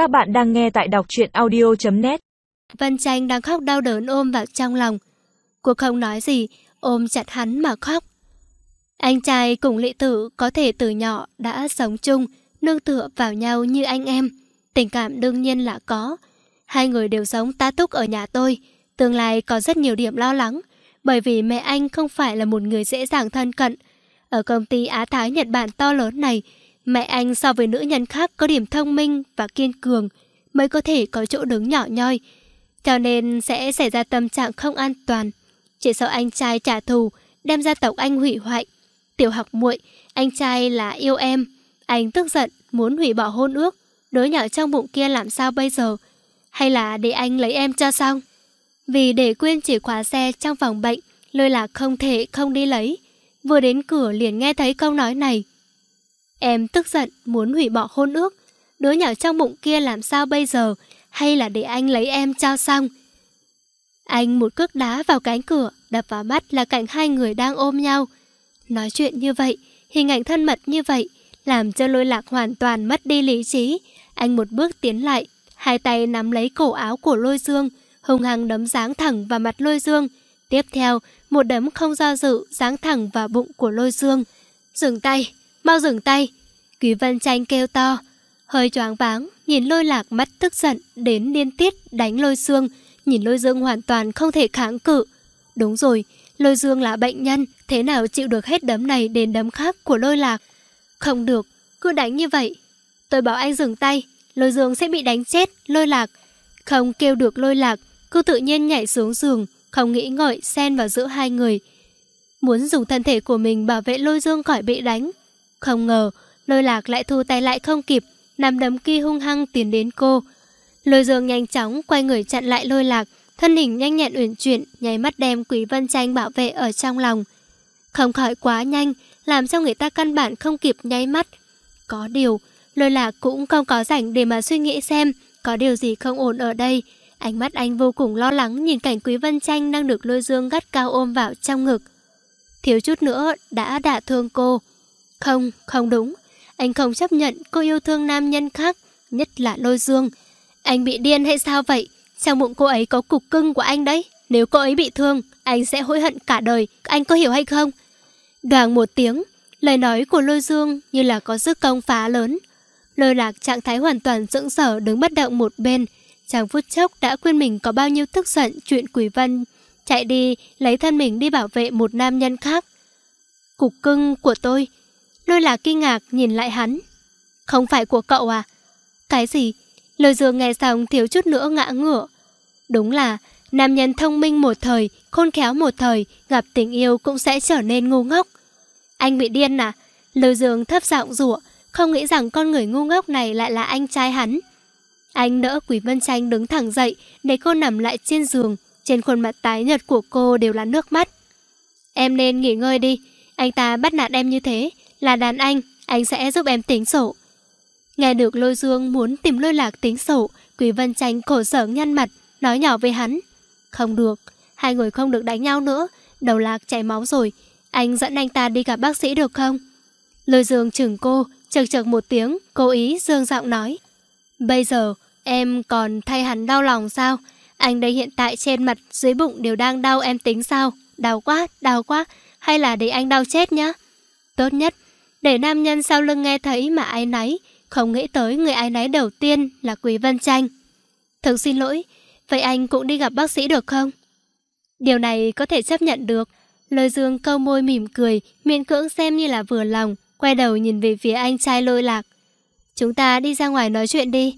Các bạn đang nghe tại đọc truyện audio.net Vân Tranh đang khóc đau đớn ôm vào trong lòng. Cô không nói gì, ôm chặt hắn mà khóc. Anh trai cùng lị tử có thể từ nhỏ đã sống chung, nương tựa vào nhau như anh em. Tình cảm đương nhiên là có. Hai người đều sống tá túc ở nhà tôi. Tương lai có rất nhiều điểm lo lắng, bởi vì mẹ anh không phải là một người dễ dàng thân cận. Ở công ty Á Thái Nhật Bản to lớn này, mẹ anh so với nữ nhân khác có điểm thông minh và kiên cường, mới có thể có chỗ đứng nhỏ nhoi. Cho nên sẽ xảy ra tâm trạng không an toàn. Chỉ sợ anh trai trả thù, đem gia tộc anh hủy hoại. Tiểu học muội, anh trai là yêu em. Anh tức giận, muốn hủy bỏ hôn ước. Đứa nhỏ trong bụng kia làm sao bây giờ? Hay là để anh lấy em cho xong? Vì để quên chìa khóa xe trong phòng bệnh, lôi lạc không thể không đi lấy. Vừa đến cửa liền nghe thấy câu nói này. Em tức giận, muốn hủy bỏ hôn ước. Đứa nhỏ trong bụng kia làm sao bây giờ? Hay là để anh lấy em cho xong? Anh một cước đá vào cánh cửa, đập vào mắt là cảnh hai người đang ôm nhau. Nói chuyện như vậy, hình ảnh thân mật như vậy, làm cho lôi lạc hoàn toàn mất đi lý trí. Anh một bước tiến lại, hai tay nắm lấy cổ áo của lôi dương, hùng hăng đấm giáng thẳng vào mặt lôi dương. Tiếp theo, một đấm không do dự giáng thẳng vào bụng của lôi dương. Dừng tay, mau dừng tay. Quý Vân Tranh kêu to, hơi choáng váng, nhìn lôi lạc mắt tức giận đến liên tiết đánh lôi dương, nhìn lôi dương hoàn toàn không thể kháng cự. Đúng rồi, lôi dương là bệnh nhân, thế nào chịu được hết đấm này đến đấm khác của lôi lạc? Không được, cứ đánh như vậy. Tôi bảo anh dừng tay, lôi dương sẽ bị đánh chết, lôi lạc. Không kêu được lôi lạc, cứ tự nhiên nhảy xuống giường, không nghĩ ngợi xen vào giữa hai người. Muốn dùng thân thể của mình bảo vệ lôi dương khỏi bị đánh. Không ngờ, lôi lạc lại thu tay lại không kịp, nằm đấm kia hung hăng tiến đến cô. Lôi dương nhanh chóng quay người chặn lại lôi lạc, thân hình nhanh nhẹn uyển chuyển, nháy mắt đem Quý Vân Tranh bảo vệ ở trong lòng. Không khỏi quá nhanh, làm cho người ta căn bản không kịp nháy mắt. Có điều, lôi lạc cũng không có rảnh để mà suy nghĩ xem có điều gì không ổn ở đây. Ánh mắt anh vô cùng lo lắng nhìn cảnh Quý Vân Tranh đang được lôi dương gắt cao ôm vào trong ngực. Thiếu chút nữa đã đả thương cô. Không, không đúng. Anh không chấp nhận cô yêu thương nam nhân khác, nhất là lôi dương. Anh bị điên hay sao vậy? Trong bụng cô ấy có cục cưng của anh đấy. Nếu cô ấy bị thương, anh sẽ hối hận cả đời. Anh có hiểu hay không? Đoàn một tiếng, lời nói của lôi dương như là có sức công phá lớn. Lôi lạc trạng thái hoàn toàn dưỡng sở đứng bất động một bên. Chàng phút chốc đã quên mình có bao nhiêu tức giận chuyện Quỷ Vân. Chạy đi, lấy thân mình đi bảo vệ một nam nhân khác. Cục cưng của tôi. Đôi là kinh ngạc nhìn lại hắn. Không phải của cậu à? Cái gì? Lôi dương nghe xong thiếu chút nữa ngã ngửa. Đúng là, nam nhân thông minh một thời, khôn khéo một thời, gặp tình yêu cũng sẽ trở nên ngu ngốc. Anh bị điên à? Lôi dương thấp giọng rủa không nghĩ rằng con người ngu ngốc này lại là anh trai hắn. Anh đỡ Quý Vân Tranh đứng thẳng dậy để cô nằm lại trên giường. Trên khuôn mặt tái nhợt của cô đều là nước mắt. Em nên nghỉ ngơi đi. Anh ta bắt nạt em như thế. Là đàn anh, anh sẽ giúp em tính sổ. Nghe được lôi dương muốn tìm lôi lạc tính sổ, Quý Vân Tranh khổ sở nhăn mặt, nói nhỏ với hắn. Không được, hai người không được đánh nhau nữa. Đầu lạc chảy máu rồi. Anh dẫn anh ta đi gặp bác sĩ được không? Lôi dương chừng cô, chật chật một tiếng, cố ý dương giọng nói. Bây giờ, em còn thay hắn đau lòng sao? Anh đây hiện tại trên mặt, dưới bụng đều đang đau em tính sao? Đau quá, đau quá, hay là để anh đau chết nhá? Tốt nhất, để nam nhân sau lưng nghe thấy mà ai nấy, không nghĩ tới người ai nấy đầu tiên là Quý Vân Tranh. Thực xin lỗi, vậy anh cũng đi gặp bác sĩ được không? Điều này có thể chấp nhận được. Lời dương câu môi mỉm cười, miễn cưỡng xem như là vừa lòng, quay đầu nhìn về phía anh trai lôi lạc. Chúng ta đi ra ngoài nói chuyện đi.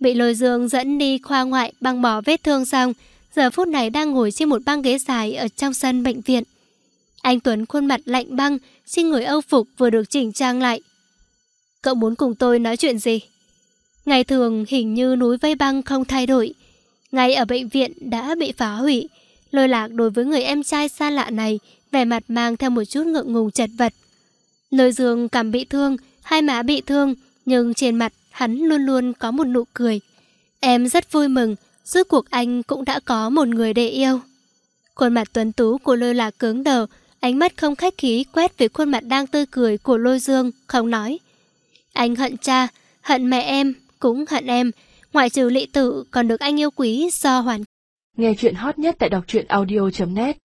Bị lôi dương dẫn đi khoa ngoại băng bỏ vết thương xong, giờ phút này đang ngồi trên một băng ghế dài ở trong sân bệnh viện. Anh Tuấn khuôn mặt lạnh băng, xin người âu phục vừa được chỉnh trang lại. Cậu muốn cùng tôi nói chuyện gì? Ngày thường hình như núi vây băng không thay đổi. Ngay ở bệnh viện đã bị phá hủy. Lôi lạc đối với người em trai xa lạ này, vẻ mặt mang theo một chút ngượng ngùng chật vật. Lôi dương cảm bị thương, hai má bị thương, nhưng trên mặt hắn luôn luôn có một nụ cười. Em rất vui mừng, rốt cuộc anh cũng đã có một người để yêu. Khuôn mặt tuấn tú của lôi lạc cứng đờ, ánh mắt không khách khí quét về khuôn mặt đang tươi cười của lôi dương, không nói. Anh hận cha, hận mẹ em, cũng hận em. Ngoại trừ lị tử còn được anh yêu quý do hoàn Nghe chuyện hot nhất tại đọc truyện audio.net